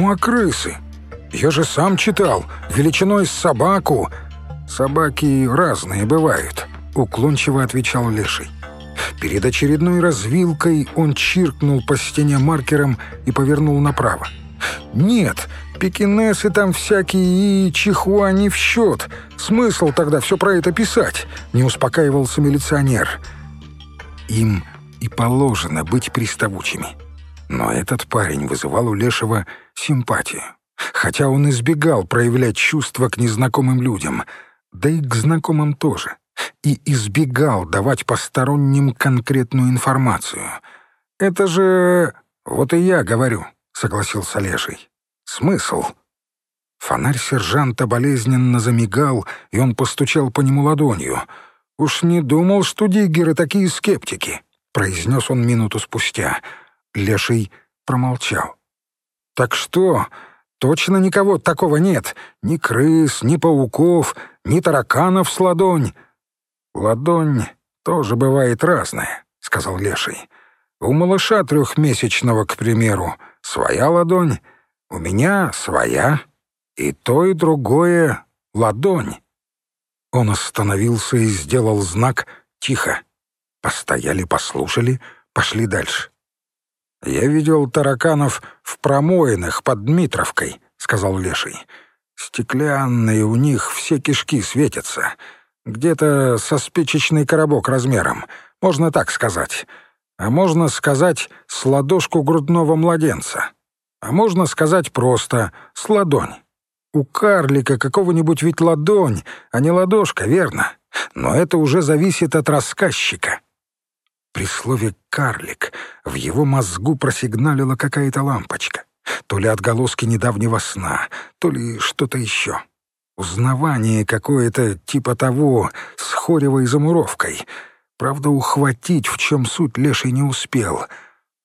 Ну а крысы? Я же сам читал, величиной с собаку. Собаки разные бывают, уклончиво отвечал Леший. Перед очередной развилкой он чиркнул по стене маркером и повернул направо. «Нет, пекинесы там всякие и чихуа не в счет. Смысл тогда все про это писать?» — не успокаивался милиционер. Им и положено быть приставучими. Но этот парень вызывал у Лешего симпатию. Хотя он избегал проявлять чувства к незнакомым людям, да и к знакомым тоже и избегал давать посторонним конкретную информацию. «Это же... вот и я говорю», — согласился Леший. «Смысл?» Фонарь сержанта болезненно замигал, и он постучал по нему ладонью. «Уж не думал, что диггеры такие скептики», — произнес он минуту спустя. Леший промолчал. «Так что, точно никого такого нет? Ни крыс, ни пауков, ни тараканов с ладонь?» «Ладонь тоже бывает разная», — сказал Леший. «У малыша трехмесячного, к примеру, своя ладонь, у меня своя, и то, и другое — ладонь». Он остановился и сделал знак «Тихо». Постояли, послушали, пошли дальше. «Я видел тараканов в промоинах под Дмитровкой», — сказал Леший. «Стеклянные у них все кишки светятся». Где-то со спичечный коробок размером, можно так сказать. А можно сказать с ладошку грудного младенца. А можно сказать просто с ладонь. У карлика какого-нибудь ведь ладонь, а не ладошка, верно? Но это уже зависит от рассказчика. При слове «карлик» в его мозгу просигналила какая-то лампочка. То ли отголоски недавнего сна, то ли что-то еще. Узнавание какое-то типа того, с хоревой замуровкой. Правда, ухватить, в чем суть Леший не успел.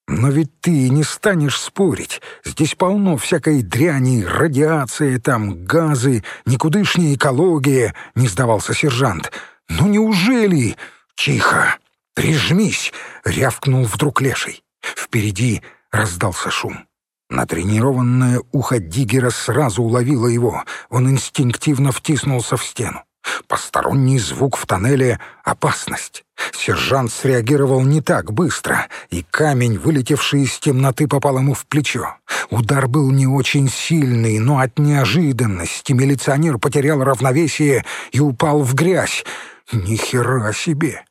Но ведь ты не станешь спорить. Здесь полно всякой дряни, радиация там, газы, никудышняя экология, — не сдавался сержант. Ну неужели? Тихо! Прижмись! — рявкнул вдруг Леший. Впереди раздался шум. Натренированное ухо Диггера сразу уловило его. Он инстинктивно втиснулся в стену. Посторонний звук в тоннеле — опасность. Сержант среагировал не так быстро, и камень, вылетевший из темноты, попал ему в плечо. Удар был не очень сильный, но от неожиданности милиционер потерял равновесие и упал в грязь. Ни хера себе!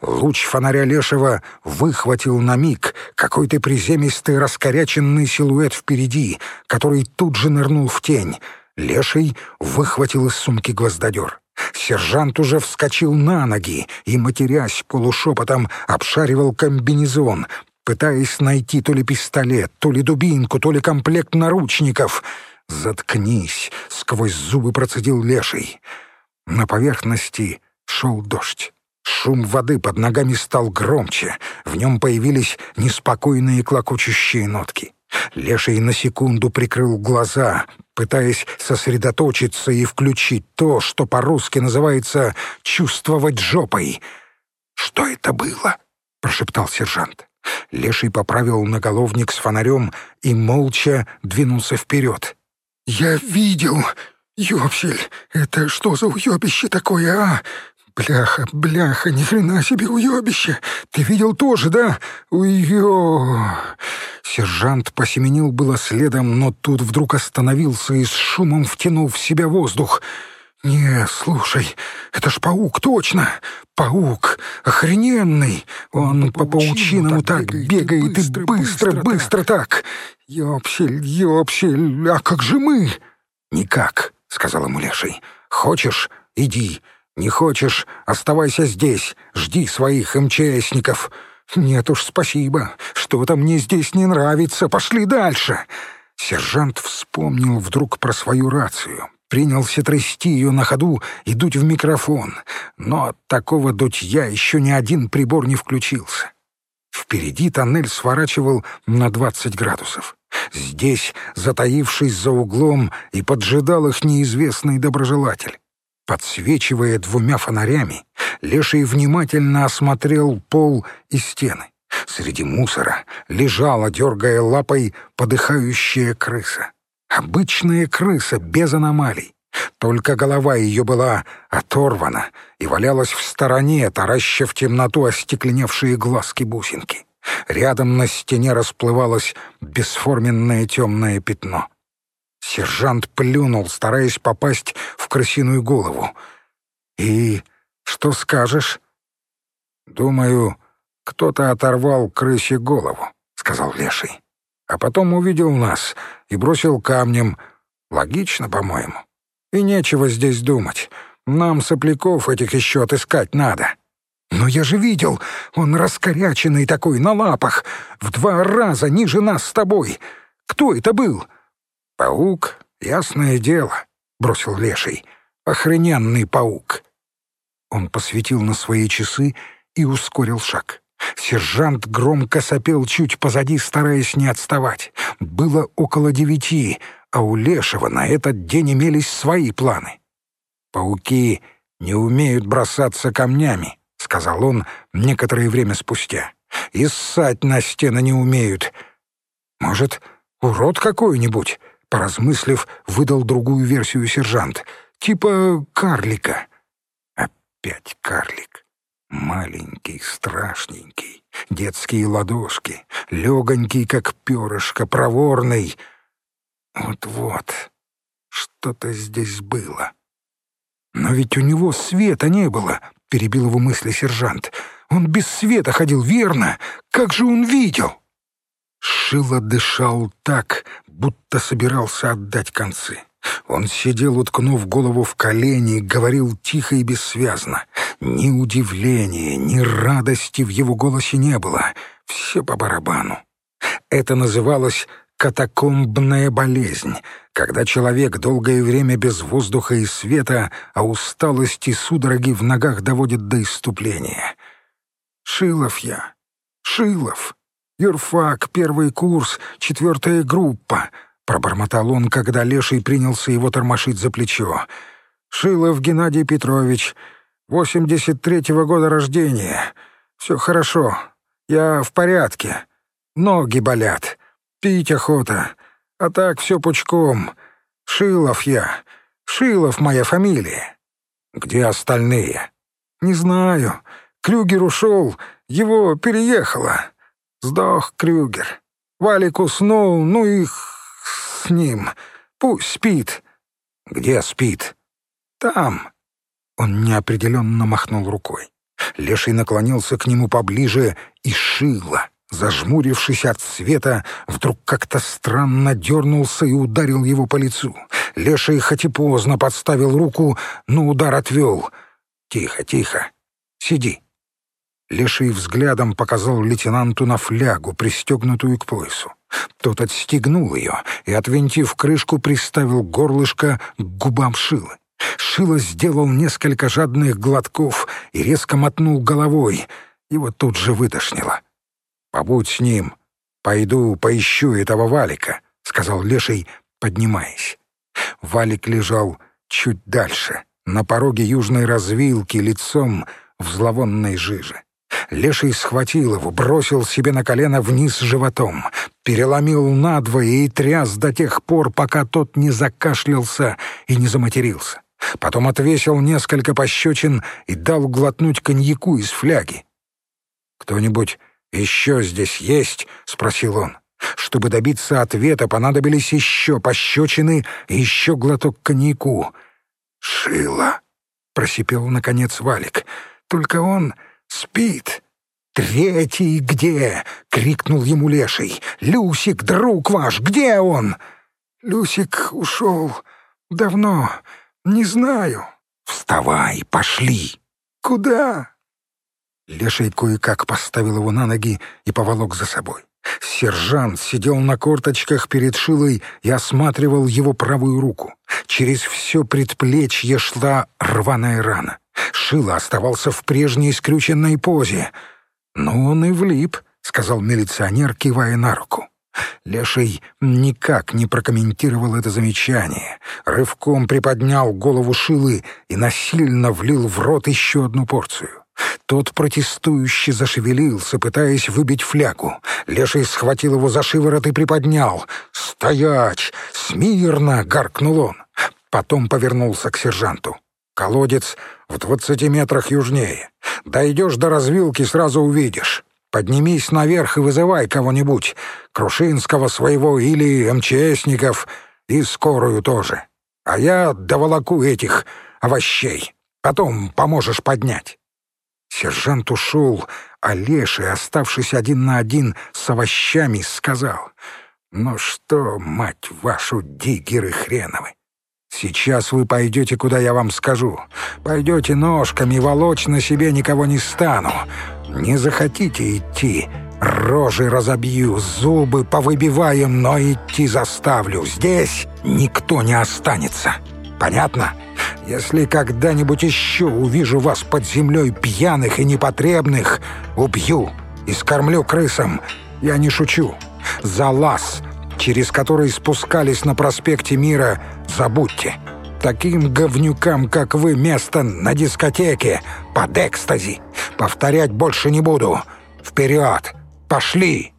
Луч фонаря Лешего выхватил на миг какой-то приземистый раскоряченный силуэт впереди, который тут же нырнул в тень. Леший выхватил из сумки гвоздодер. Сержант уже вскочил на ноги и, матерясь полушепотом, обшаривал комбинезон, пытаясь найти то ли пистолет, то ли дубинку, то ли комплект наручников. «Заткнись!» — сквозь зубы процедил Леший. На поверхности шел дождь. Шум воды под ногами стал громче, в нем появились неспокойные клокочущие нотки. Леший на секунду прикрыл глаза, пытаясь сосредоточиться и включить то, что по-русски называется «чувствовать жопой». «Что это было?» — прошептал сержант. Леший поправил наголовник с фонарем и молча двинулся вперед. «Я видел! Ёпсель, это что за уёбище такое, а? «Бляха, бляха, ни хрена себе уёбище! Ты видел тоже, да? Уё!» Сержант посеменил было следом, но тут вдруг остановился и с шумом втянул в себя воздух. «Не, слушай, это ж паук, точно! Паук! Охрененный! Он по паучиному так бегает и быстро, быстро так! Ёпсель, ёпсель, а как же мы?» «Никак», — сказал ему Леший. «Хочешь, иди, не хочешь, оставайся здесь, жди своих МЧСников. Нет уж, спасибо, что-то мне здесь не нравится, пошли дальше. Сержант вспомнил вдруг про свою рацию. Принялся трясти ее на ходу и дуть в микрофон. Но от такого дутья еще ни один прибор не включился. Впереди тоннель сворачивал на 20 градусов. Здесь, затаившись за углом, и поджидал их неизвестный доброжелатель. Подсвечивая двумя фонарями, Леший внимательно осмотрел пол и стены. Среди мусора лежала, дергая лапой, подыхающая крыса. Обычная крыса, без аномалий. Только голова ее была оторвана и валялась в стороне, тараща в темноту остекленевшие глазки-бусинки. Рядом на стене расплывалось бесформенное темное пятно. Сержант плюнул, стараясь попасть в крысиную голову. «И что скажешь?» «Думаю, кто-то оторвал крысе голову», — сказал Леший. «А потом увидел нас и бросил камнем. Логично, по-моему. И нечего здесь думать. Нам сопляков этих еще отыскать надо». «Но я же видел, он раскоряченный такой, на лапах, в два раза ниже нас с тобой. Кто это был?» «Паук, ясное дело», — бросил Леший. «Охрененный паук». Он посветил на свои часы и ускорил шаг. Сержант громко сопел чуть позади, стараясь не отставать. Было около девяти, а у Лешего на этот день имелись свои планы. «Пауки не умеют бросаться камнями», — сказал он некоторое время спустя. «И ссать на стены не умеют. Может, урод какой-нибудь?» Поразмыслив, выдал другую версию сержант. «Типа карлика». Опять карлик. Маленький, страшненький, детские ладошки, легонький, как перышко, проворный. Вот-вот, что-то здесь было. «Но ведь у него света не было», — перебил его мысли сержант. «Он без света ходил, верно? Как же он видел?» Шило дышал так, будто собирался отдать концы. Он сидел, уткнув голову в колени, говорил тихо и бессвязно. Ни удивления, ни радости в его голосе не было. Все по барабану. Это называлось катакомбная болезнь, когда человек долгое время без воздуха и света, а усталость и судороги в ногах доводят до иступления. «Шилов я! Шилов! Юрфак, первый курс, четвертая группа!» — пробормотал он, когда Леший принялся его тормошить за плечо. «Шилов Геннадий Петрович, восемьдесят третьего года рождения. Все хорошо, я в порядке. Ноги болят, пить охота, а так все пучком. Шилов я, Шилов моя фамилия». «Где остальные?» «Не знаю. Крюгер ушел, его переехало. Сдох Крюгер. Валик уснул, ну и с ним. Пусть спит». «Где спит?» «Там». Он неопределенно махнул рукой. Леший наклонился к нему поближе и шило, зажмурившись от света, вдруг как-то странно дернулся и ударил его по лицу. Леший хоть и поздно подставил руку, но удар отвел. «Тихо, тихо. Сиди». Леший взглядом показал лейтенанту на флягу, пристегнутую к поясу. Тот отстегнул ее и, отвинтив крышку, приставил горлышко к губам Шилы. Шила сделал несколько жадных глотков и резко мотнул головой. Его тут же вытошнило. «Побудь с ним. Пойду поищу этого Валика», — сказал Леший, поднимаясь. Валик лежал чуть дальше, на пороге южной развилки, лицом в зловонной жиже. Леший схватил его, бросил себе на колено вниз животом, переломил надвое и тряс до тех пор, пока тот не закашлялся и не заматерился. Потом отвесил несколько пощечин и дал глотнуть коньяку из фляги. «Кто-нибудь еще здесь есть?» — спросил он. Чтобы добиться ответа, понадобились еще пощечины и еще глоток коньяку. «Шила!» — просипел, наконец, Валик. «Только он спит!» «Третий где?» — крикнул ему Леший. «Люсик, друг ваш, где он?» «Люсик ушел. Давно. Не знаю». «Вставай, пошли!» «Куда?» Леший кое-как поставил его на ноги и поволок за собой. Сержант сидел на корточках перед Шилой и осматривал его правую руку. Через все предплечье шла рваная рана. Шила оставался в прежней скрюченной позе — «Ну, он и влип», — сказал милиционер, кивая на руку. Леший никак не прокомментировал это замечание, рывком приподнял голову Шилы и насильно влил в рот еще одну порцию. Тот протестующе зашевелился, пытаясь выбить флягу. Леший схватил его за шиворот и приподнял. «Стоять! Смирно!» — гаркнул он. Потом повернулся к сержанту. «Колодец в двадцати метрах южнее. Дойдешь до развилки, сразу увидишь. Поднимись наверх и вызывай кого-нибудь. Крушинского своего или МЧСников, и скорую тоже. А я доволоку этих овощей. Потом поможешь поднять». Сержант ушел, а Леший, оставшись один на один с овощами, сказал, «Ну что, мать вашу, диггеры хреновы, сейчас вы пойдете, куда я вам скажу. Пойдете ножками, волочь на себе никого не стану. Не захотите идти, рожи разобью, зубы повыбиваем, но идти заставлю. Здесь никто не останется. Понятно?» Если когда-нибудь еще увижу вас под землей пьяных и непотребных, убью и скормлю крысам. Я не шучу. За лаз, через который спускались на проспекте Мира, забудьте. Таким говнюкам, как вы, место на дискотеке под экстази. Повторять больше не буду. Вперед! Пошли!»